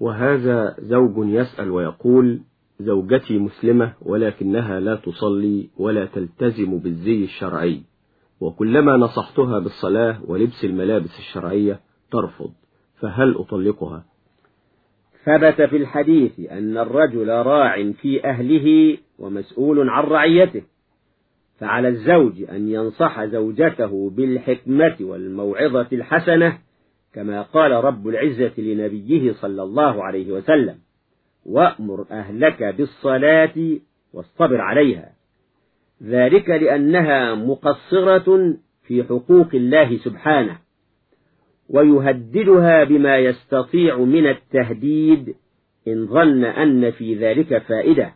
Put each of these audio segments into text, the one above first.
وهذا زوج يسأل ويقول زوجتي مسلمة ولكنها لا تصلي ولا تلتزم بالزي الشرعي وكلما نصحتها بالصلاة ولبس الملابس الشرعية ترفض فهل أطلقها؟ ثبت في الحديث أن الرجل راع في أهله ومسؤول عن رعيته فعلى الزوج أن ينصح زوجته بالحكمة والموعظة الحسنة كما قال رب العزة لنبيه صلى الله عليه وسلم وأمر أهلك بالصلاة واصطبر عليها. ذلك لأنها مقصرة في حقوق الله سبحانه ويهددها بما يستطيع من التهديد إن ظن أن في ذلك فائدة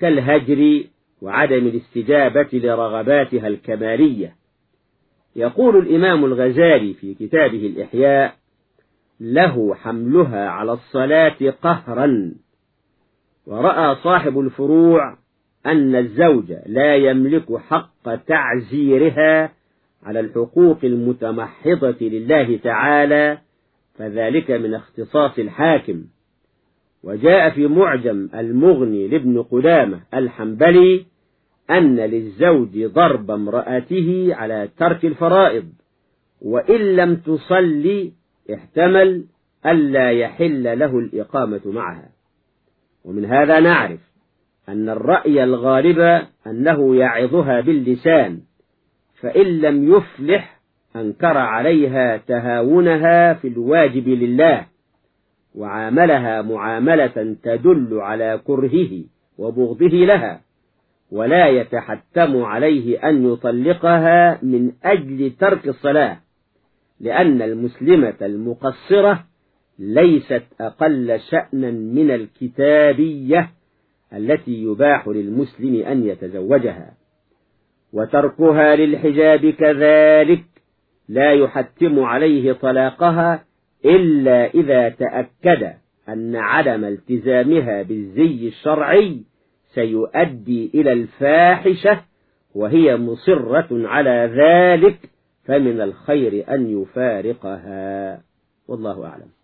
كالهجر وعدم الاستجابة لرغباتها الكمالية. يقول الإمام الغزالي في كتابه الإحياء له حملها على الصلاة قهرا. ورأى صاحب الفروع أن الزوج لا يملك حق تعزيرها على الحقوق المتمحضة لله تعالى فذلك من اختصاص الحاكم. وجاء في معجم المغني لابن قدامة الحنبلي أن للزوج ضرب امرأته على ترك الفرائض وإن لم تصلي احتمل ألا يحل له الإقامة معها. ومن هذا نعرف أن الرأي الغالب أنه يعظها باللسان فإن لم يفلح أنكر عليها تهاونها في الواجب لله وعاملها معاملة تدل على كرهه وبغضه لها. ولا يتحتم عليه أن يطلقها من أجل ترك الصلاة لأن المسلمة المقصرة ليست أقل شأنا من الكتابية التي يباح للمسلم أن يتزوجها. وتركها للحجاب كذلك لا يحتم عليه طلاقها إلا إذا تأكد أن عدم التزامها بالزي الشرعي سيؤدي إلى الفاحشة وهي مصرة على ذلك فمن الخير أن يفارقها. والله أعلم.